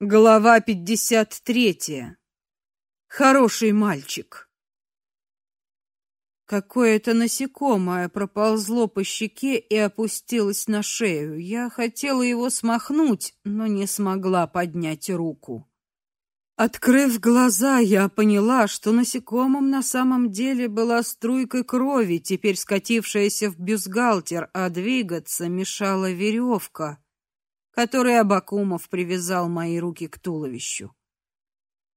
Глава 53. Хороший мальчик. Какое-то насекомое проползло по щеке и опустилось на шею. Я хотела его смахнуть, но не смогла поднять руку. Открыв глаза, я поняла, что насекомым на самом деле была струйка крови, теперь скатившаяся в бюстгальтер, а двигаться мешала веревка который Абакумов привязал мои руки к туловищу.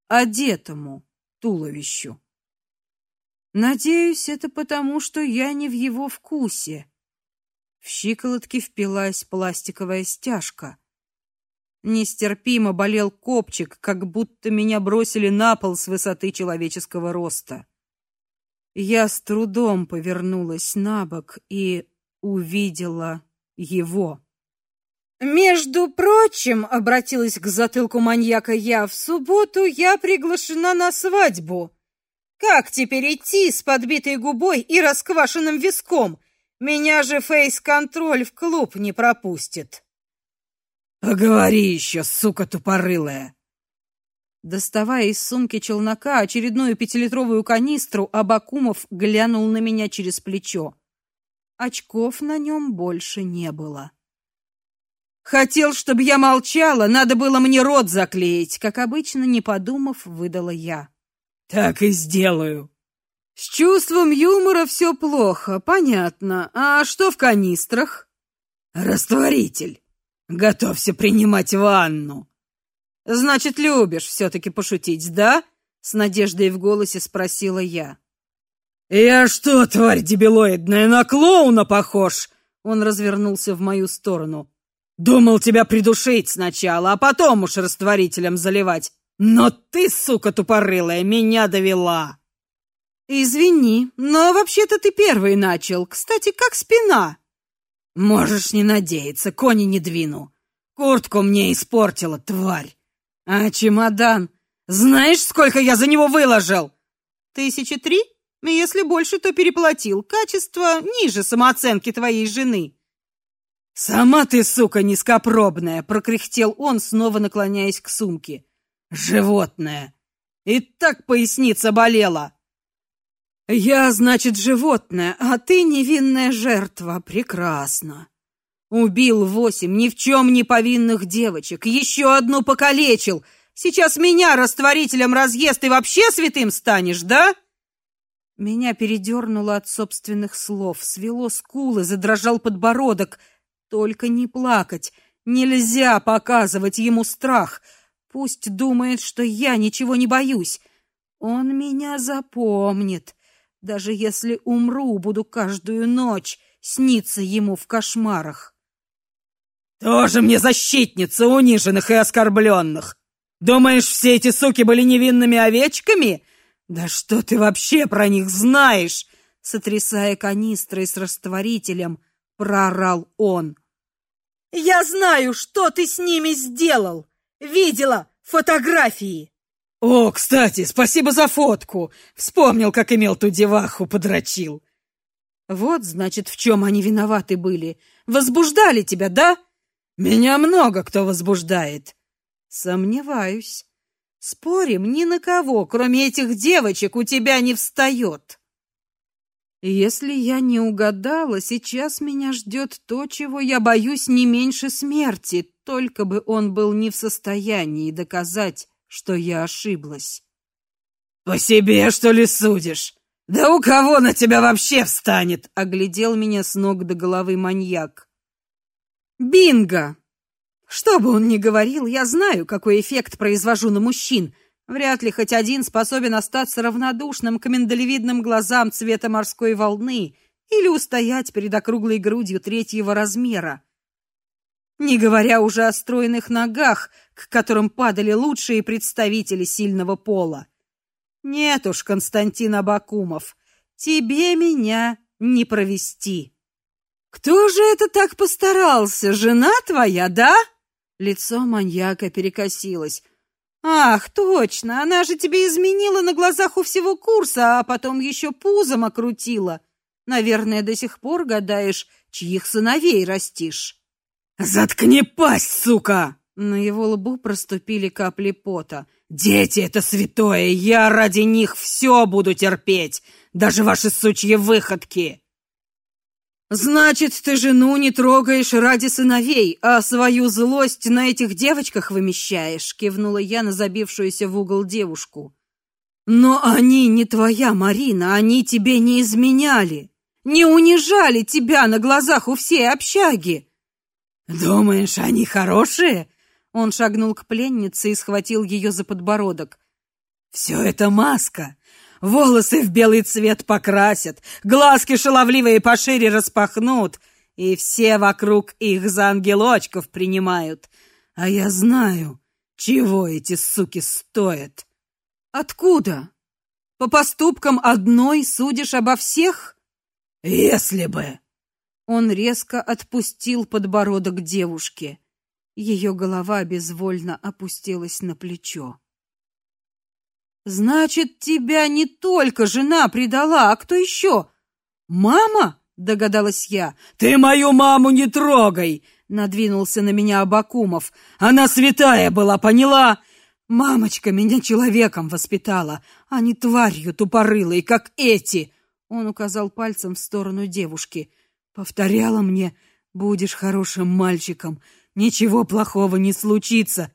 Одетому туловищу. Надеюсь, это потому, что я не в его вкусе. В щиколотки впилась пластиковая стяжка. Нестерпимо болел копчик, как будто меня бросили на пол с высоты человеческого роста. Я с трудом повернулась на бок и увидела его. Между прочим, обратилась к затылку маньяка я, в субботу я приглашена на свадьбу. Как теперь идти с подбитой губой и расквашенным виском? Меня же фейс-контроль в клуб не пропустит. Поговори еще, сука тупорылая. Доставая из сумки челнока очередную пятилитровую канистру, Абакумов глянул на меня через плечо. Очков на нем больше не было. Хотел, чтобы я молчала, надо было мне рот заклеить, как обычно, не подумав, выдала я. Так и сделаю. С чувством юмора все плохо, понятно. А что в канистрах? Растворитель. Готовься принимать ванну. Значит, любишь все таки пошутить, да? С надеждой в голосе спросила я. Я что, тварь дебилоидная, на клоуна похож? Он развернулся в мою сторону. Думал тебя придушить сначала, а потом уж растворителем заливать. Но ты, сука тупорылая, меня довела. Извини, но вообще-то ты первый начал. Кстати, как спина? Можешь не надеяться, кони не двину. Куртку мне испортила, тварь. А чемодан? Знаешь, сколько я за него выложил? Тысячи три? Если больше, то переплатил. Качество ниже самооценки твоей жены. Сама ты, сука, низкопробная, прокряхтел он, снова наклоняясь к сумке. Животное. И так поясница болела. Я, значит, животное, а ты невинная жертва. Прекрасно. Убил восемь ни в чем не повинных девочек, еще одну покалечил. Сейчас меня растворителем разъест и вообще святым станешь, да? Меня передернуло от собственных слов, свело скулы, задрожал подбородок. Только не плакать. Нельзя показывать ему страх. Пусть думает, что я ничего не боюсь. Он меня запомнит. Даже если умру, буду каждую ночь сниться ему в кошмарах. Тоже мне защитница униженных и оскорбленных. Думаешь, все эти суки были невинными овечками? Да что ты вообще про них знаешь? Сотрясая канистрой с растворителем, прорал он. Я знаю, что ты с ними сделал. Видела фотографии. О, кстати, спасибо за фотку. Вспомнил, как имел ту деваху подрочил. Вот, значит, в чем они виноваты были. Возбуждали тебя, да? Меня много кто возбуждает. Сомневаюсь. Спорим, ни на кого, кроме этих девочек, у тебя не встает. Если я не угадала, сейчас меня ждет то, чего я боюсь не меньше смерти, только бы он был не в состоянии доказать, что я ошиблась. По себе что ли судишь? Да у кого на тебя вообще встанет? оглядел меня с ног до головы маньяк. Бинго. Что бы он ни говорил, я знаю, какой эффект произвожу на мужчин. Вряд ли хоть один способен остаться равнодушным к миндалевидным глазам цвета морской волны или устоять перед округлой грудью третьего размера. Не говоря уже о стройных ногах, к которым падали лучшие представители сильного пола. Нет уж, Константин Абакумов, тебе меня не провести. Кто же это так постарался? Жена твоя, да? Лицо маньяка перекосилось. Ах, точно, она же тебе изменила на глазах у всего курса, а потом еще пузом окрутила. Наверное, до сих пор гадаешь, чьих сыновей растишь. Заткни пасть, сука, На его лбу проступили капли пота. Дети это святое, я ради них все буду терпеть, даже ваши сучьи выходки. Значит, ты жену не трогаешь ради сыновей, а свою злость на этих девочках вымещаешь, кивнула я на забившуюся в угол девушку. Но они не твоя, Марина, они тебе не изменяли, не унижали тебя на глазах у всей общаги. Думаешь, они хорошие? Он шагнул к пленнице и схватил ее за подбородок. Все это маска. Волосы в белый цвет покрасят, глазки шаловливые пошире распахнут, и все вокруг их за ангелочков принимают. А я знаю, чего эти суки стоят. Откуда? По поступкам одной судишь обо всех? Если бы. Он резко отпустил подбородок девушки. Ее голова безвольно опустилась на плечо. Значит, тебя не только жена предала, а кто еще? Мама? догадалась я. Ты мою маму не трогай, надвинулся на меня Абакумов. Она святая была, поняла? Мамочка меня человеком воспитала, а не тварью тупорылой, как эти. Он указал пальцем в сторону девушки. Повторяла мне: "Будешь хорошим мальчиком, ничего плохого не случится".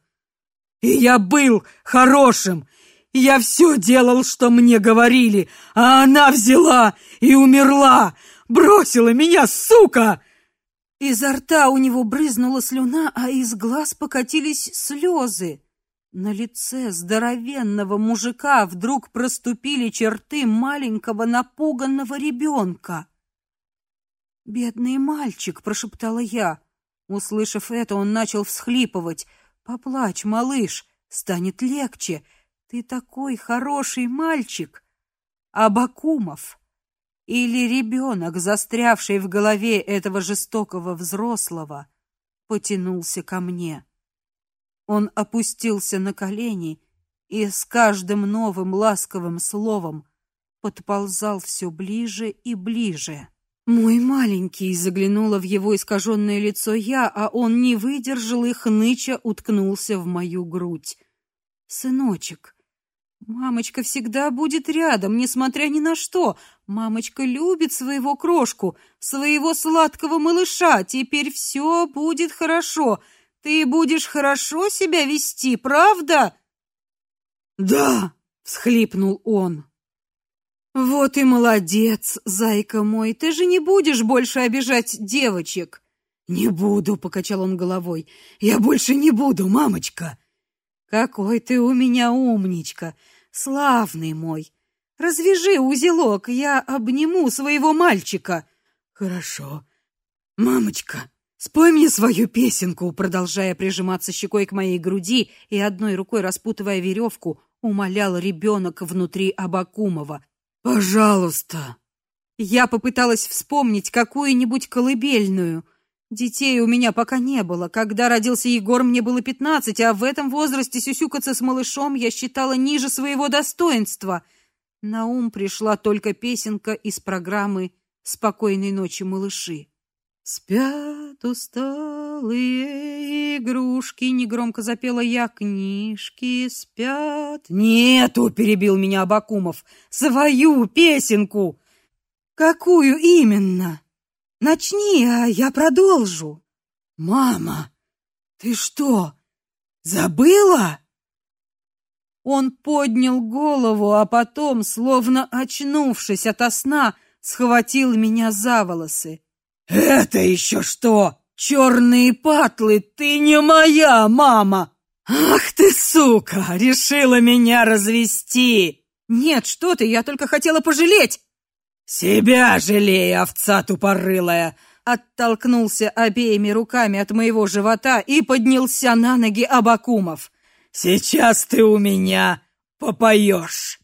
И я был хорошим. Я все делал, что мне говорили, а она взяла и умерла, бросила меня, сука. Изо рта у него брызнула слюна, а из глаз покатились слезы. На лице здоровенного мужика вдруг проступили черты маленького напуганного ребенка. «Бедный мальчик!» — прошептала я. Услышав это, он начал всхлипывать. «Поплачь, малыш, станет легче. Ты такой хороший мальчик. Абакумов или ребенок, застрявший в голове этого жестокого взрослого, потянулся ко мне. Он опустился на колени и с каждым новым ласковым словом подползал все ближе и ближе. Мой маленький заглянула в его искаженное лицо я, а он не выдержал и хныча уткнулся в мою грудь. Сыночек, Мамочка всегда будет рядом, несмотря ни на что. Мамочка любит своего крошку, своего сладкого малыша. Теперь все будет хорошо. Ты будешь хорошо себя вести, правда? Да, всхлипнул он. Вот и молодец, зайка мой. Ты же не будешь больше обижать девочек. Не буду, покачал он головой. Я больше не буду, мамочка. Какой ты у меня умничка, славный мой. Развяжи узелок, я обниму своего мальчика. Хорошо. Мамочка, спой мне свою песенку, продолжая прижиматься щекой к моей груди и одной рукой распутывая веревку, умолял ребенок внутри Абакумова. Пожалуйста. Я попыталась вспомнить какую-нибудь колыбельную, Детей у меня пока не было. Когда родился Егор, мне было пятнадцать, а в этом возрасте сюсюкаться с малышом я считала ниже своего достоинства. На ум пришла только песенка из программы Спокойной ночи, малыши. Спят усталые игрушки, негромко запела я. Книжки спят. Нету, перебил меня Абакумов. Свою песенку. Какую именно? Начни, а я продолжу. Мама, ты что, забыла? Он поднял голову, а потом, словно очнувшись ото сна, схватил меня за волосы. Это еще что? Черные патлы, ты не моя мама. Ах ты, сука, решила меня развести. Нет, что ты, я только хотела пожалеть. Себя жалей, овца тупорылая, оттолкнулся обеими руками от моего живота и поднялся на ноги Абакумов. Сейчас ты у меня попоешь.